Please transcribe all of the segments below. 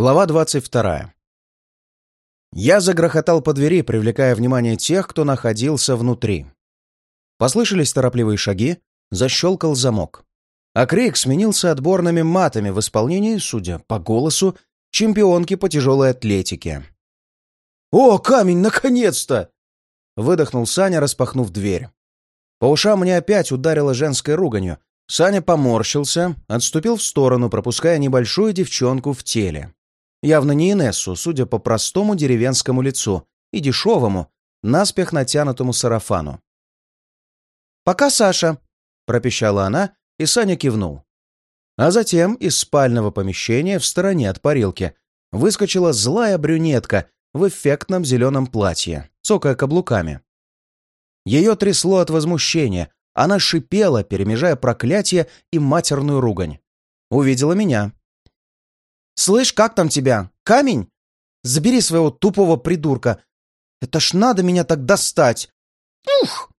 Глава 22. Я загрохотал по двери, привлекая внимание тех, кто находился внутри. Послышались торопливые шаги, защелкал замок. А крик сменился отборными матами в исполнении, судя по голосу, чемпионки по тяжелой атлетике. «О, камень, наконец-то!» — выдохнул Саня, распахнув дверь. По ушам мне опять ударило женской руганью. Саня поморщился, отступил в сторону, пропуская небольшую девчонку в теле. Явно не Инессу, судя по простому деревенскому лицу и дешевому, наспех натянутому сарафану. «Пока, Саша!» — пропищала она, и Саня кивнул. А затем из спального помещения в стороне от парилки выскочила злая брюнетка в эффектном зеленом платье, цокая каблуками. Ее трясло от возмущения, она шипела, перемежая проклятие и матерную ругань. Увидела меня, «Слышь, как там тебя? Камень? Забери своего тупого придурка. Это ж надо меня так достать. Ух!»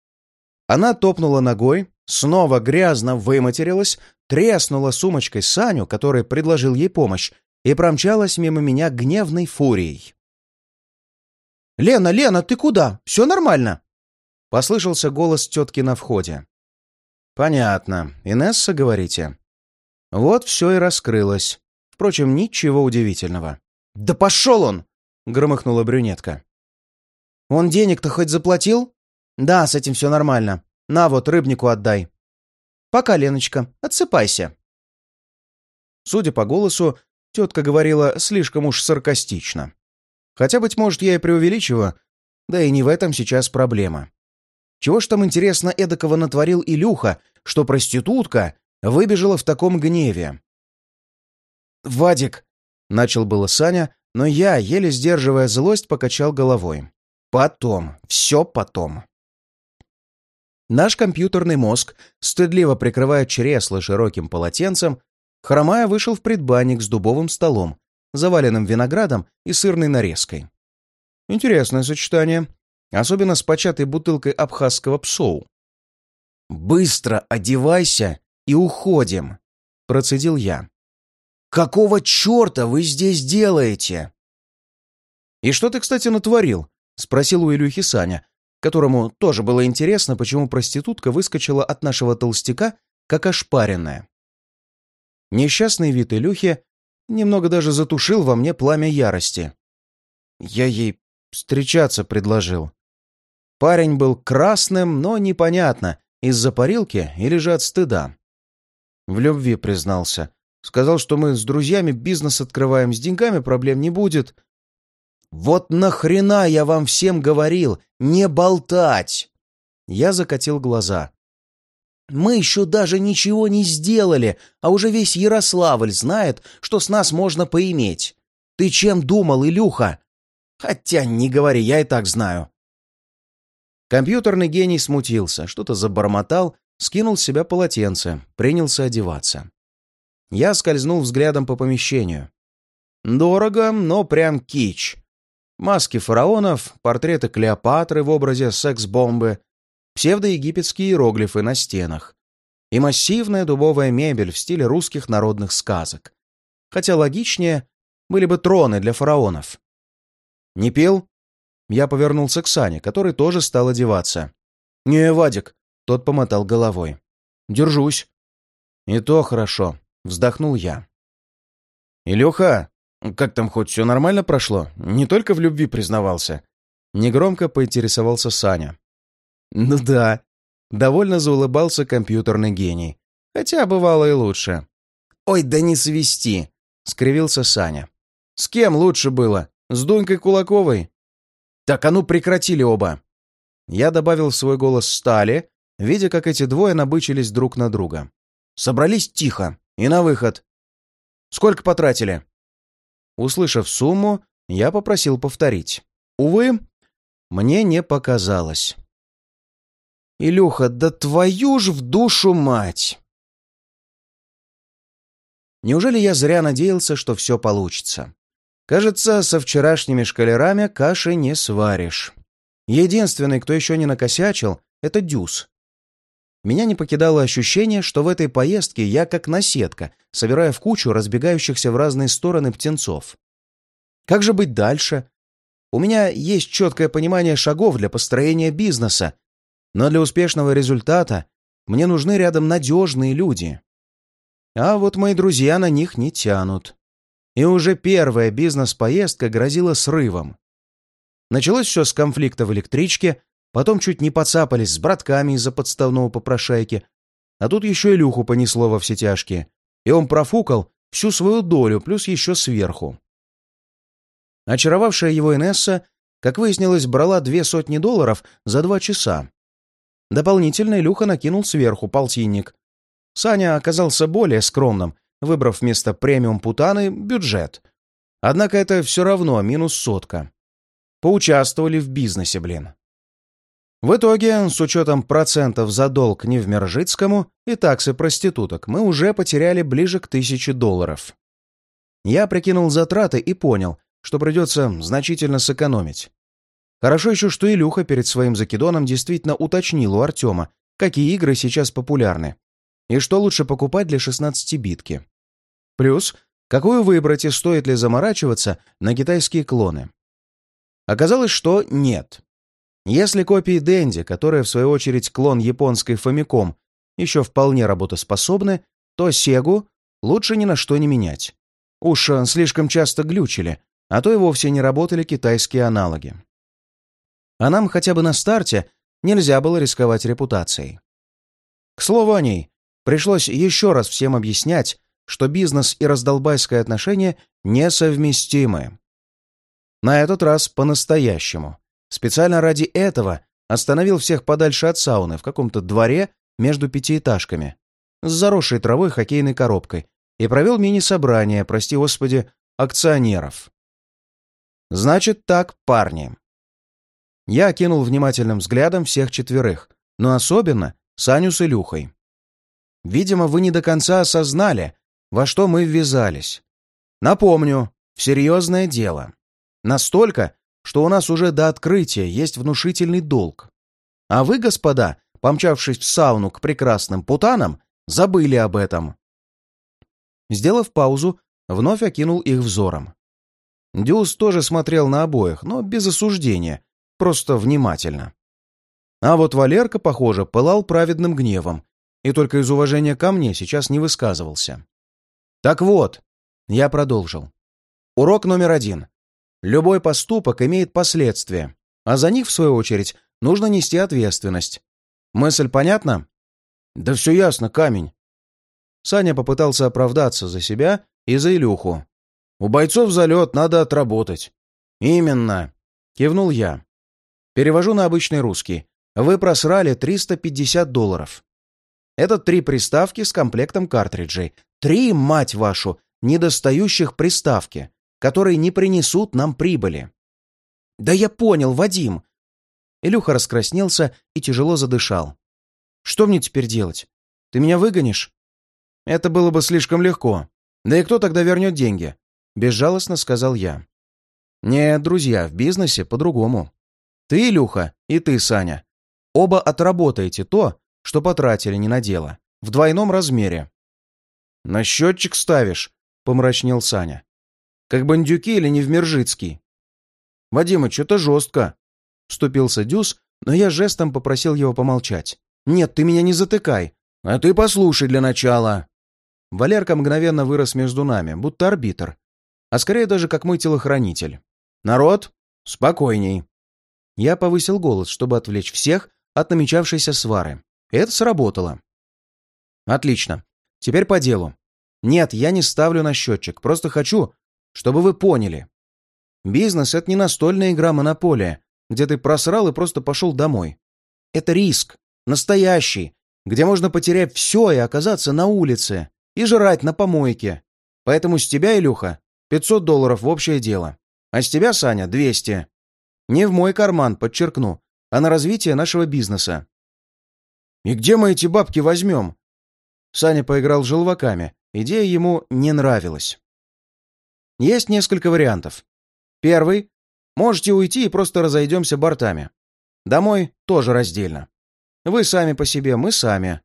Она топнула ногой, снова грязно выматерилась, треснула сумочкой Саню, который предложил ей помощь, и промчалась мимо меня гневной фурией. «Лена, Лена, ты куда? Все нормально?» Послышался голос тетки на входе. «Понятно. Инесса, говорите?» Вот все и раскрылось. Впрочем, ничего удивительного. «Да пошел он!» — громыхнула брюнетка. «Он денег-то хоть заплатил?» «Да, с этим все нормально. На вот, рыбнику отдай». «Пока, Леночка, отсыпайся». Судя по голосу, тетка говорила слишком уж саркастично. Хотя, быть может, я и преувеличиваю, да и не в этом сейчас проблема. Чего ж там, интересно, эдакого натворил Илюха, что проститутка выбежала в таком гневе? «Вадик!» — начал было Саня, но я, еле сдерживая злость, покачал головой. «Потом. Все потом». Наш компьютерный мозг, стыдливо прикрывая чресло широким полотенцем, хромая вышел в предбанник с дубовым столом, заваленным виноградом и сырной нарезкой. Интересное сочетание, особенно с початой бутылкой абхазского псоу. «Быстро одевайся и уходим», — процедил я. Какого черта вы здесь делаете?» «И что ты, кстати, натворил?» — спросил у Илюхи Саня, которому тоже было интересно, почему проститутка выскочила от нашего толстяка, как ошпаренная. Несчастный вид Илюхи немного даже затушил во мне пламя ярости. Я ей встречаться предложил. Парень был красным, но непонятно, из-за парилки или же от стыда. В любви признался, Сказал, что мы с друзьями бизнес открываем, с деньгами проблем не будет. Вот нахрена я вам всем говорил, не болтать! Я закатил глаза. Мы еще даже ничего не сделали, а уже весь Ярославль знает, что с нас можно поиметь. Ты чем думал, Илюха? Хотя не говори, я и так знаю. Компьютерный гений смутился, что-то забормотал, скинул с себя полотенце, принялся одеваться. Я скользнул взглядом по помещению. Дорого, но прям кич. Маски фараонов, портреты Клеопатры в образе секс-бомбы, псевдоегипетские иероглифы на стенах и массивная дубовая мебель в стиле русских народных сказок. Хотя логичнее были бы троны для фараонов. «Не пил?» Я повернулся к Сане, который тоже стал одеваться. «Не, Вадик», — тот помотал головой. «Держусь». «И то хорошо. Вздохнул я. «Илюха, как там хоть все нормально прошло? Не только в любви признавался?» Негромко поинтересовался Саня. «Ну да». Довольно заулыбался компьютерный гений. Хотя бывало и лучше. «Ой, да не свисти!» — скривился Саня. «С кем лучше было? С Дунькой Кулаковой?» «Так, а ну прекратили оба!» Я добавил в свой голос стали, видя, как эти двое набычились друг на друга. Собрались тихо, и на выход. Сколько потратили?» Услышав сумму, я попросил повторить. Увы, мне не показалось. «Илюха, да твою ж в душу мать!» Неужели я зря надеялся, что все получится? Кажется, со вчерашними шкалерами каши не сваришь. Единственный, кто еще не накосячил, это Дюс. Меня не покидало ощущение, что в этой поездке я как наседка, собирая в кучу разбегающихся в разные стороны птенцов. Как же быть дальше? У меня есть четкое понимание шагов для построения бизнеса, но для успешного результата мне нужны рядом надежные люди. А вот мои друзья на них не тянут. И уже первая бизнес-поездка грозила срывом. Началось все с конфликта в электричке, потом чуть не поцапались с братками из-за подставного попрошайки, а тут еще и Люху понесло во все тяжкие, и он профукал всю свою долю, плюс еще сверху. Очаровавшая его Инесса, как выяснилось, брала две сотни долларов за два часа. Дополнительно Илюха накинул сверху полтинник. Саня оказался более скромным, выбрав вместо премиум путаны бюджет. Однако это все равно минус сотка. Поучаствовали в бизнесе, блин. В итоге, с учетом процентов за долг Невмержицкому и таксы проституток, мы уже потеряли ближе к тысяче долларов. Я прикинул затраты и понял, что придется значительно сэкономить. Хорошо еще, что Илюха перед своим закидоном действительно уточнил у Артема, какие игры сейчас популярны, и что лучше покупать для 16-битки. Плюс, какую выбрать и стоит ли заморачиваться на китайские клоны. Оказалось, что нет. Если копии Дэнди, которая в свою очередь клон японской Famicom, еще вполне работоспособны, то Сегу лучше ни на что не менять. Уж э, слишком часто глючили, а то и вовсе не работали китайские аналоги. А нам хотя бы на старте нельзя было рисковать репутацией. К слову о ней, пришлось еще раз всем объяснять, что бизнес и раздолбайское отношение несовместимы. На этот раз по-настоящему. Специально ради этого остановил всех подальше от сауны в каком-то дворе между пятиэтажками с заросшей травой хоккейной коробкой и провел мини-собрание, прости господи, акционеров. Значит так, парни. Я окинул внимательным взглядом всех четверых, но особенно Саню с Илюхой. Видимо, вы не до конца осознали, во что мы ввязались. Напомню, в серьезное дело. Настолько, что у нас уже до открытия есть внушительный долг. А вы, господа, помчавшись в сауну к прекрасным путанам, забыли об этом. Сделав паузу, вновь окинул их взором. Дюс тоже смотрел на обоих, но без осуждения, просто внимательно. А вот Валерка, похоже, пылал праведным гневом и только из уважения ко мне сейчас не высказывался. Так вот, я продолжил. Урок номер один. Любой поступок имеет последствия, а за них, в свою очередь, нужно нести ответственность. Мысль понятна? Да все ясно, камень. Саня попытался оправдаться за себя и за Илюху. У бойцов залет, надо отработать. Именно. Кивнул я. Перевожу на обычный русский. Вы просрали 350 долларов. Это три приставки с комплектом картриджей. Три, мать вашу, недостающих приставки которые не принесут нам прибыли. Да я понял, Вадим. Илюха раскраснелся и тяжело задышал. Что мне теперь делать? Ты меня выгонишь? Это было бы слишком легко. Да и кто тогда вернет деньги? Безжалостно сказал я. Нет, друзья, в бизнесе по-другому. Ты, Илюха, и ты, Саня. Оба отработаете то, что потратили не на дело. В двойном размере. На счетчик ставишь, помрачнел Саня. Как бандюки или не Невмержицкий? Вадима, что-то жестко. Вступился Дюс, но я жестом попросил его помолчать. Нет, ты меня не затыкай. А ты послушай для начала. Валерка мгновенно вырос между нами, будто арбитр. А скорее даже как мой телохранитель. Народ, спокойней. Я повысил голос, чтобы отвлечь всех от намечавшейся свары. Это сработало. Отлично. Теперь по делу. Нет, я не ставлю на счетчик. Просто хочу, чтобы вы поняли. Бизнес — это не настольная игра монополия, где ты просрал и просто пошел домой. Это риск. Настоящий. Где можно потерять все и оказаться на улице. И жрать на помойке. Поэтому с тебя, Илюха, 500 долларов в общее дело. А с тебя, Саня, 200. Не в мой карман, подчеркну, а на развитие нашего бизнеса. «И где мы эти бабки возьмем?» Саня поиграл желваками. Идея ему не нравилась. Есть несколько вариантов. Первый. Можете уйти и просто разойдемся бортами. Домой тоже раздельно. Вы сами по себе, мы сами.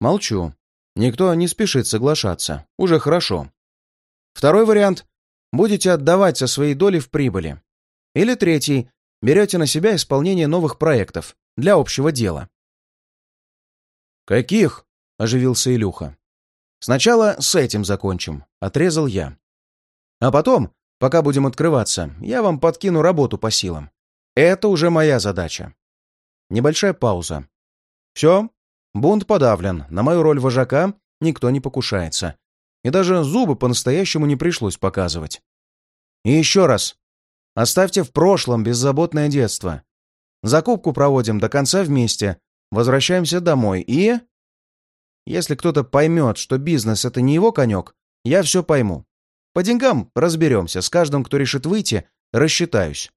Молчу. Никто не спешит соглашаться. Уже хорошо. Второй вариант. будете отдавать со своей доли в прибыли. Или третий — берете на себя исполнение новых проектов для общего дела. «Каких?» — оживился Илюха. «Сначала с этим закончим», — отрезал я. «А потом, пока будем открываться, я вам подкину работу по силам. Это уже моя задача». Небольшая пауза. «Все, бунт подавлен, на мою роль вожака никто не покушается. И даже зубы по-настоящему не пришлось показывать. И еще раз. Оставьте в прошлом беззаботное детство. Закупку проводим до конца вместе. Возвращаемся домой и... Если кто-то поймет, что бизнес — это не его конек, я все пойму. По деньгам разберемся. С каждым, кто решит выйти, рассчитаюсь.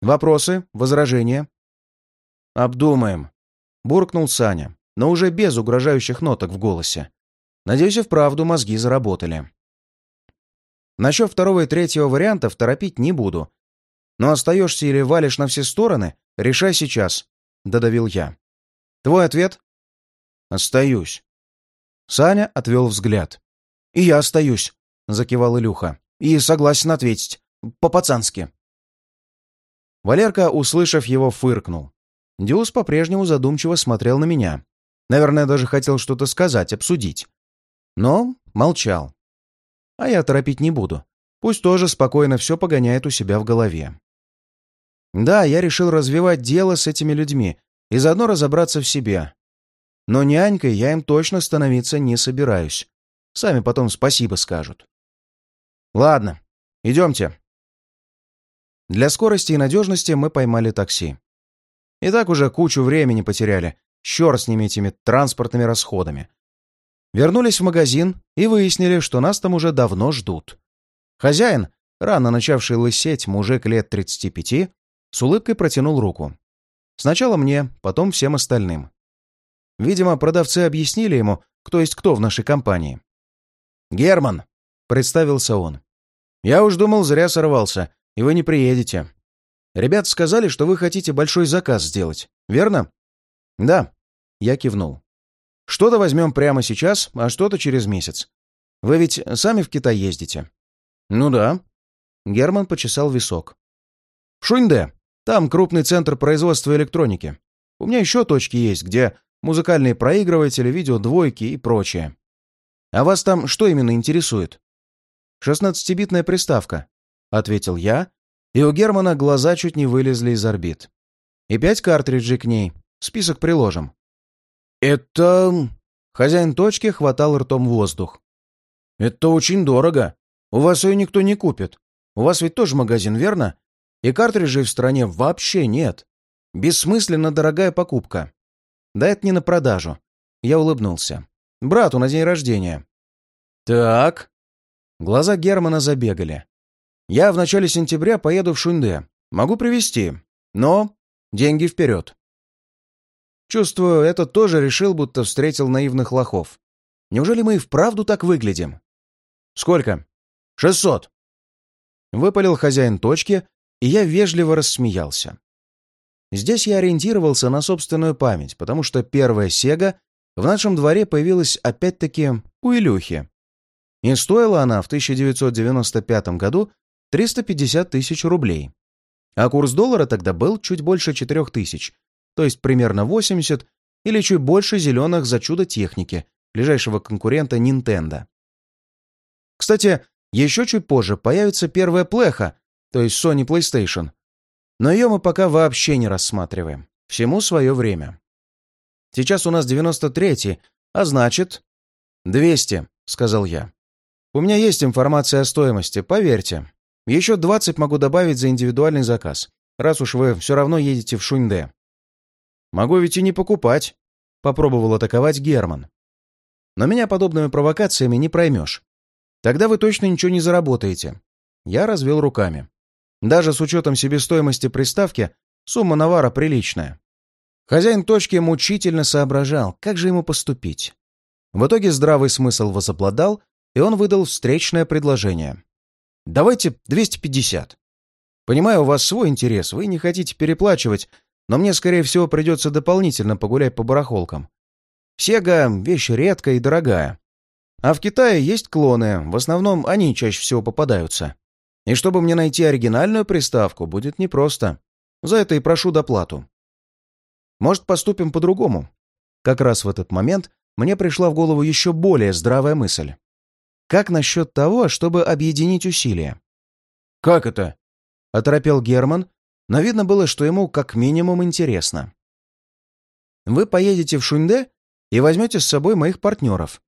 Вопросы? Возражения? Обдумаем. Буркнул Саня, но уже без угрожающих ноток в голосе. Надеюсь, и вправду мозги заработали. Насчет второго и третьего вариантов торопить не буду. Но остаешься или валишь на все стороны, решай сейчас, — додавил я. Твой ответ? Остаюсь. Саня отвел взгляд. И я остаюсь, — закивал Илюха. И согласен ответить. По-пацански. Валерка, услышав его, фыркнул. Дюс по-прежнему задумчиво смотрел на меня. Наверное, даже хотел что-то сказать, обсудить но молчал. А я торопить не буду. Пусть тоже спокойно все погоняет у себя в голове. Да, я решил развивать дело с этими людьми и заодно разобраться в себе. Но нянькой я им точно становиться не собираюсь. Сами потом спасибо скажут. Ладно, идемте. Для скорости и надежности мы поймали такси. И так уже кучу времени потеряли. Черт с ними этими транспортными расходами. Вернулись в магазин и выяснили, что нас там уже давно ждут. Хозяин, рано начавший лысеть мужик лет 35, с улыбкой протянул руку. Сначала мне, потом всем остальным. Видимо, продавцы объяснили ему, кто есть кто в нашей компании. «Герман», — представился он. «Я уж думал, зря сорвался, и вы не приедете. Ребята сказали, что вы хотите большой заказ сделать, верно?» «Да», — я кивнул. Что-то возьмем прямо сейчас, а что-то через месяц. Вы ведь сами в Китай ездите?» «Ну да». Герман почесал висок. «В Шуньде. Там крупный центр производства электроники. У меня еще точки есть, где музыкальные проигрыватели, видеодвойки и прочее. А вас там что именно интересует?» «Шестнадцатибитная приставка», — ответил я, и у Германа глаза чуть не вылезли из орбит. «И пять картриджей к ней. Список приложим». «Это...» Хозяин точки хватал ртом воздух. «Это очень дорого. У вас ее никто не купит. У вас ведь тоже магазин, верно? И картриджей в стране вообще нет. Бессмысленно дорогая покупка. Да это не на продажу». Я улыбнулся. «Брату на день рождения». «Так...» Глаза Германа забегали. «Я в начале сентября поеду в Шунде. Могу привезти. Но деньги вперед». Чувствую, этот тоже решил, будто встретил наивных лохов. Неужели мы и вправду так выглядим? Сколько? Шестьсот. Выпалил хозяин точки, и я вежливо рассмеялся. Здесь я ориентировался на собственную память, потому что первая Сега в нашем дворе появилась опять-таки у Илюхи. И стоила она в 1995 году 350 тысяч рублей. А курс доллара тогда был чуть больше 4 тысяч, то есть примерно 80 или чуть больше зеленых за чудо техники ближайшего конкурента Nintendo. Кстати, еще чуть позже появится первая плеха, то есть Sony PlayStation. Но ее мы пока вообще не рассматриваем. Всему свое время. Сейчас у нас 93-й, а значит... 200, сказал я. У меня есть информация о стоимости, поверьте. Еще 20 могу добавить за индивидуальный заказ, раз уж вы все равно едете в Шуньде. Могу ведь и не покупать», — попробовал атаковать Герман. «Но меня подобными провокациями не проймешь. Тогда вы точно ничего не заработаете». Я развел руками. Даже с учетом себестоимости приставки, сумма навара приличная. Хозяин точки мучительно соображал, как же ему поступить. В итоге здравый смысл возобладал, и он выдал встречное предложение. «Давайте 250. Понимаю, у вас свой интерес, вы не хотите переплачивать, но мне, скорее всего, придется дополнительно погулять по барахолкам. Сега — вещь редкая и дорогая. А в Китае есть клоны, в основном они чаще всего попадаются. И чтобы мне найти оригинальную приставку, будет непросто. За это и прошу доплату. Может, поступим по-другому? Как раз в этот момент мне пришла в голову еще более здравая мысль. Как насчет того, чтобы объединить усилия? «Как это?» — оторопел Герман, но видно было, что ему как минимум интересно. «Вы поедете в Шуньде и возьмете с собой моих партнеров».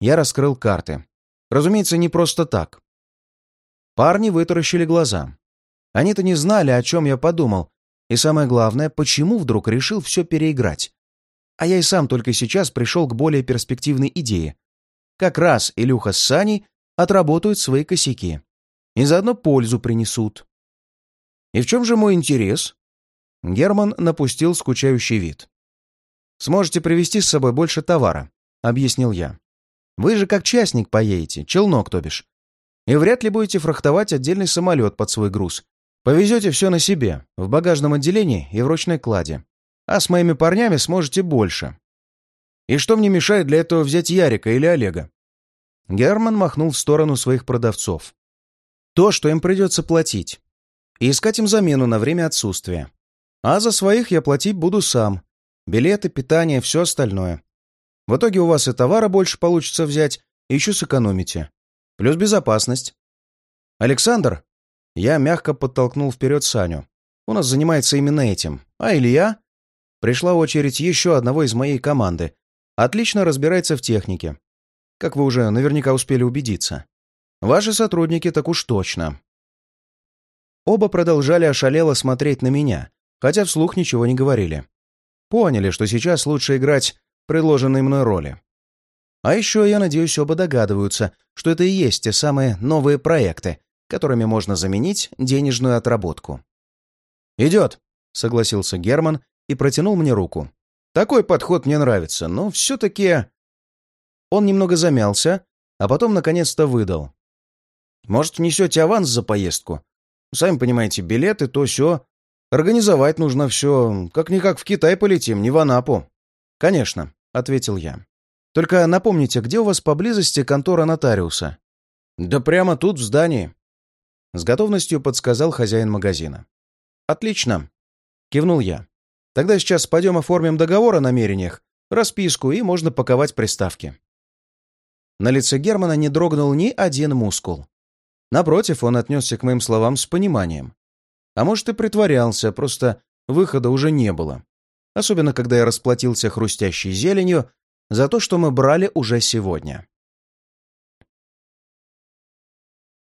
Я раскрыл карты. Разумеется, не просто так. Парни вытаращили глаза. Они-то не знали, о чем я подумал, и самое главное, почему вдруг решил все переиграть. А я и сам только сейчас пришел к более перспективной идее. Как раз Илюха с Саней отработают свои косяки. И заодно пользу принесут. И в чем же мой интерес? Герман напустил скучающий вид. «Сможете привезти с собой больше товара», — объяснил я. «Вы же как частник поедете, челнок, то бишь и вряд ли будете фрахтовать отдельный самолет под свой груз. Повезете все на себе, в багажном отделении и в ручной кладе. А с моими парнями сможете больше. И что мне мешает для этого взять Ярика или Олега? Герман махнул в сторону своих продавцов. То, что им придется платить. И искать им замену на время отсутствия. А за своих я платить буду сам. Билеты, питание, все остальное. В итоге у вас и товара больше получится взять, и еще сэкономите. Плюс безопасность. Александр, я мягко подтолкнул вперед Саню. У нас занимается именно этим. А Илья? Пришла очередь еще одного из моей команды. Отлично разбирается в технике. Как вы уже наверняка успели убедиться. Ваши сотрудники так уж точно. Оба продолжали ошалело смотреть на меня, хотя вслух ничего не говорили. Поняли, что сейчас лучше играть предложенные мной роли. А еще, я надеюсь, оба догадываются, что это и есть те самые новые проекты, которыми можно заменить денежную отработку. «Идет», — согласился Герман и протянул мне руку. «Такой подход мне нравится, но все-таки...» Он немного замялся, а потом наконец-то выдал. «Может, внесете аванс за поездку? Сами понимаете, билеты, то все. Организовать нужно все. Как-никак в Китай полетим, не в Анапу». «Конечно», — ответил я. Только напомните, где у вас поблизости контора нотариуса?» «Да прямо тут, в здании», — с готовностью подсказал хозяин магазина. «Отлично», — кивнул я. «Тогда сейчас пойдем оформим договор о намерениях, расписку, и можно паковать приставки». На лице Германа не дрогнул ни один мускул. Напротив, он отнесся к моим словам с пониманием. А может, и притворялся, просто выхода уже не было. Особенно, когда я расплатился хрустящей зеленью за то, что мы брали уже сегодня.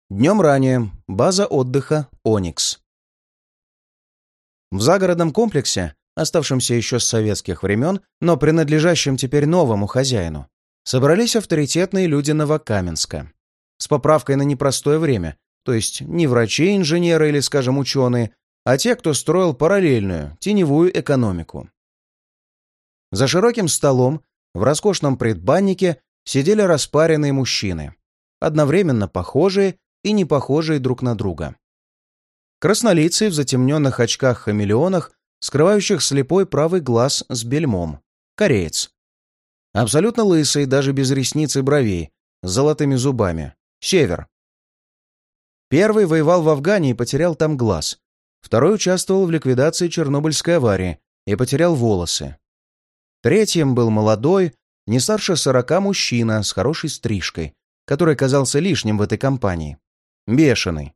Днем ранее. База отдыха «Оникс». В загородном комплексе, оставшемся еще с советских времен, но принадлежащем теперь новому хозяину, собрались авторитетные люди Новокаменска. С поправкой на непростое время, то есть не врачи, инженеры или, скажем, ученые, а те, кто строил параллельную, теневую экономику. За широким столом в роскошном предбаннике сидели распаренные мужчины, одновременно похожие и не похожие друг на друга. Краснолицый в затемненных очках-хамелеонах, скрывающих слепой правый глаз с бельмом. Кореец. Абсолютно лысый, даже без ресниц и бровей, с золотыми зубами. Север. Первый воевал в Афгане и потерял там глаз. Второй участвовал в ликвидации Чернобыльской аварии и потерял волосы. Третьим был молодой, не старше сорока мужчина с хорошей стрижкой, который казался лишним в этой компании. Бешеный.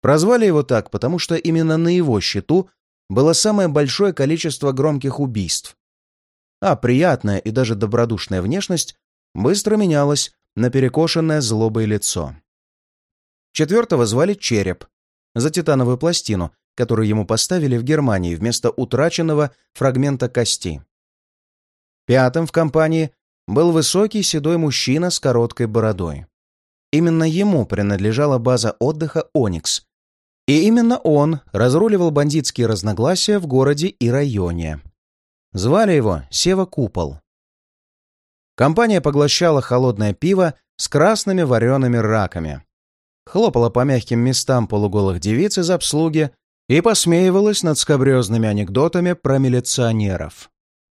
Прозвали его так, потому что именно на его счету было самое большое количество громких убийств. А приятная и даже добродушная внешность быстро менялась на перекошенное злобое лицо. Четвертого звали Череп, за титановую пластину, которую ему поставили в Германии вместо утраченного фрагмента кости. Пятым в компании был высокий седой мужчина с короткой бородой. Именно ему принадлежала база отдыха «Оникс», и именно он разруливал бандитские разногласия в городе и районе. Звали его Сева Купол. Компания поглощала холодное пиво с красными вареными раками, хлопала по мягким местам полуголых девиц из обслуги и посмеивалась над скобрезными анекдотами про милиционеров.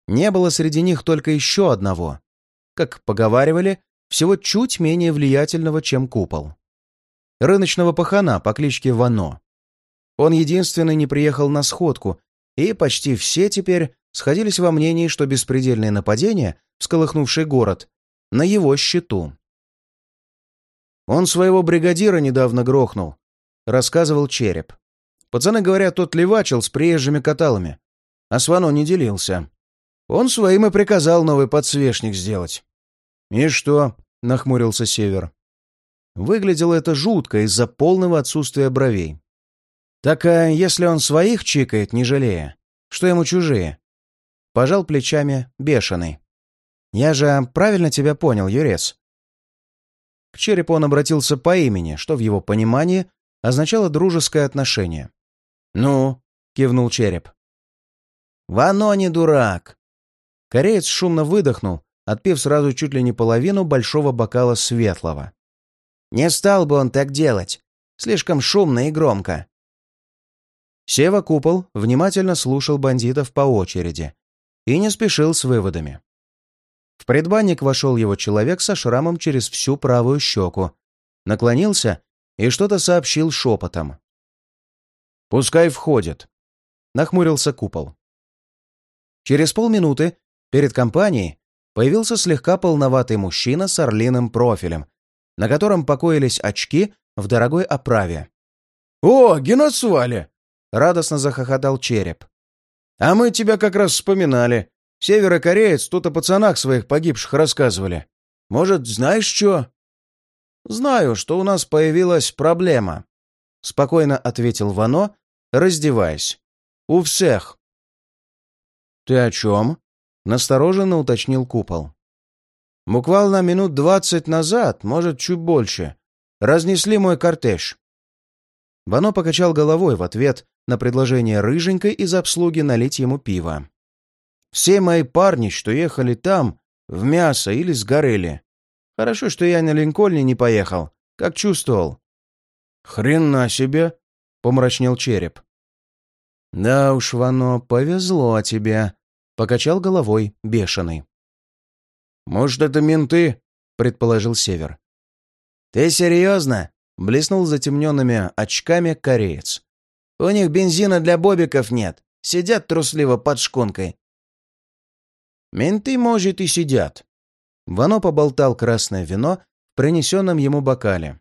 Не было среди них только еще одного. Как поговаривали, всего чуть менее влиятельного, чем купол. рыночного пахана по кличке Вано. Он единственный не приехал на сходку, и почти все теперь сходились во мнении, что беспредельное нападение, всколыхнувшее город, на его счету. «Он своего бригадира недавно грохнул», — рассказывал Череп. «Пацаны говорят, тот левачил с приезжими каталами, а с Вано не делился. Он своим и приказал новый подсвечник сделать». «И что?» — нахмурился Север. Выглядело это жутко из-за полного отсутствия бровей. «Так а если он своих чикает, не жалея? Что ему чужие?» Пожал плечами бешеный. «Я же правильно тебя понял, Юрец?» К черепу он обратился по имени, что в его понимании означало дружеское отношение. «Ну?» — кивнул череп. «Вано не дурак!» Кореец шумно выдохнул, отпив сразу чуть ли не половину большого бокала светлого. «Не стал бы он так делать. Слишком шумно и громко. Сева Купол внимательно слушал бандитов по очереди и не спешил с выводами. В предбанник вошел его человек со шрамом через всю правую щеку, наклонился и что-то сообщил шепотом. «Пускай входит», — нахмурился Купол. Через полминуты перед компанией появился слегка полноватый мужчина с орлиным профилем, на котором покоились очки в дорогой оправе. «О, Геноцвали! — радостно захохотал череп. «А мы тебя как раз вспоминали. Северокореец тут о пацанах своих погибших рассказывали. Может, знаешь что?» «Знаю, что у нас появилась проблема», — спокойно ответил Вано, раздеваясь. «У всех». «Ты о чем?» — настороженно уточнил Купол. «Буквально минут двадцать назад, может, чуть больше, разнесли мой кортеж». Вано покачал головой в ответ на предложение рыженькой из обслуги налить ему пиво. «Все мои парни, что ехали там, в мясо или сгорели. Хорошо, что я на Линкольне не поехал, как чувствовал». «Хрена себе!» — помрачнел череп. «Да уж, Вано, повезло тебе», — покачал головой бешеный. «Может, это менты?» — предположил Север. «Ты серьезно?» — блеснул затемненными очками кореец. У них бензина для бобиков нет. Сидят трусливо под шконкой. Менты, может, и сидят. Вано поболтал красное вино в принесенном ему бокале.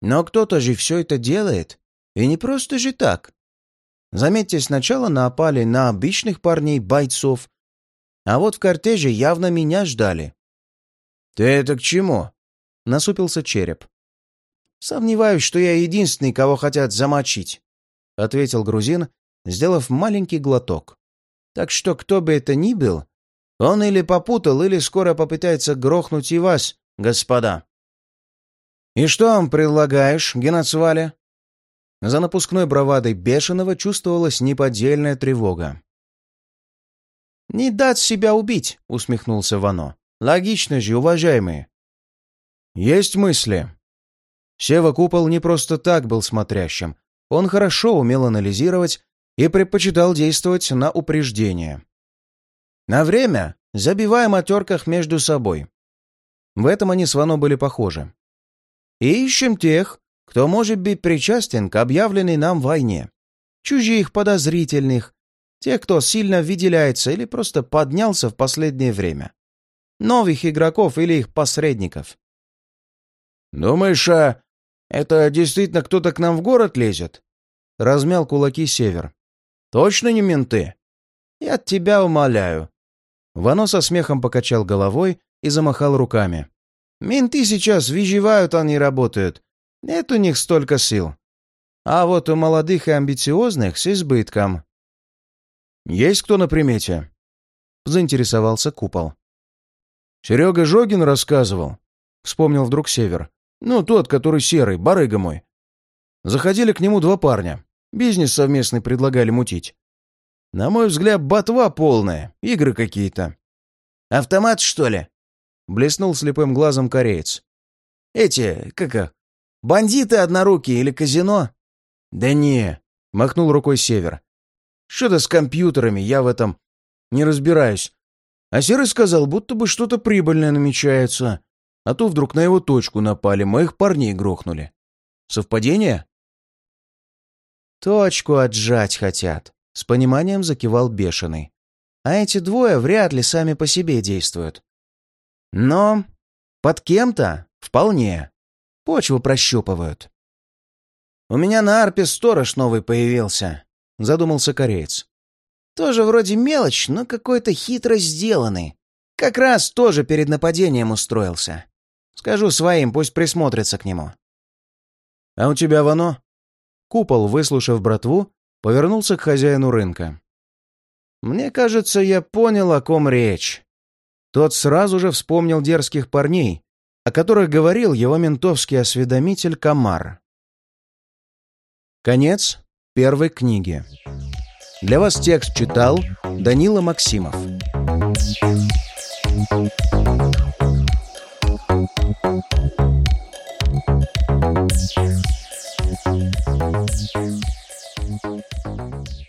Но кто-то же все это делает. И не просто же так. Заметьте, сначала напали на обычных парней-бойцов, а вот в кортеже явно меня ждали. «Ты это к чему?» — насупился череп. «Сомневаюсь, что я единственный, кого хотят замочить. — ответил грузин, сделав маленький глоток. «Так что кто бы это ни был, он или попутал, или скоро попытается грохнуть и вас, господа». «И что вам предлагаешь, Геноцваля?» За напускной бравадой Бешеного чувствовалась неподдельная тревога. «Не дать себя убить», — усмехнулся Вано. «Логично же, уважаемые». «Есть мысли». Сева Купол не просто так был смотрящим, он хорошо умел анализировать и предпочитал действовать на упреждение. На время забиваем о терках между собой. В этом они с Вано были похожи. И ищем тех, кто может быть причастен к объявленной нам войне. Чужих, подозрительных, тех, кто сильно выделяется или просто поднялся в последнее время. Новых игроков или их посредников. «Думаешь, а это действительно кто-то к нам в город лезет?» Размял кулаки Север. «Точно не менты?» «Я тебя умоляю». Вано со смехом покачал головой и замахал руками. «Менты сейчас выживают, а не работают. Нет у них столько сил. А вот у молодых и амбициозных с избытком». «Есть кто на примете?» — заинтересовался Купол. «Серега Жогин рассказывал», — вспомнил вдруг Север. Ну, тот, который серый, барыга мой. Заходили к нему два парня. Бизнес совместный предлагали мутить. На мой взгляд, ботва полная, игры какие-то. «Автомат, что ли?» — блеснул слепым глазом кореец. «Эти, как их, бандиты однорукие или казино?» «Да не», — махнул рукой Север. «Что-то с компьютерами, я в этом не разбираюсь. А Серый сказал, будто бы что-то прибыльное намечается. А то вдруг на его точку напали, моих парней грохнули. Совпадение?» «Точку отжать хотят», — с пониманием закивал Бешеный. «А эти двое вряд ли сами по себе действуют. Но под кем-то вполне. Почву прощупывают». «У меня на арпе сторож новый появился», — задумался кореец. «Тоже вроде мелочь, но какой-то хитро сделанный. Как раз тоже перед нападением устроился. Скажу своим, пусть присмотрятся к нему». «А у тебя вано?» Купол, выслушав братву, повернулся к хозяину рынка. «Мне кажется, я понял, о ком речь». Тот сразу же вспомнил дерзких парней, о которых говорил его ментовский осведомитель Камар. Конец первой книги. Для вас текст читал Данила Максимов. Thank you.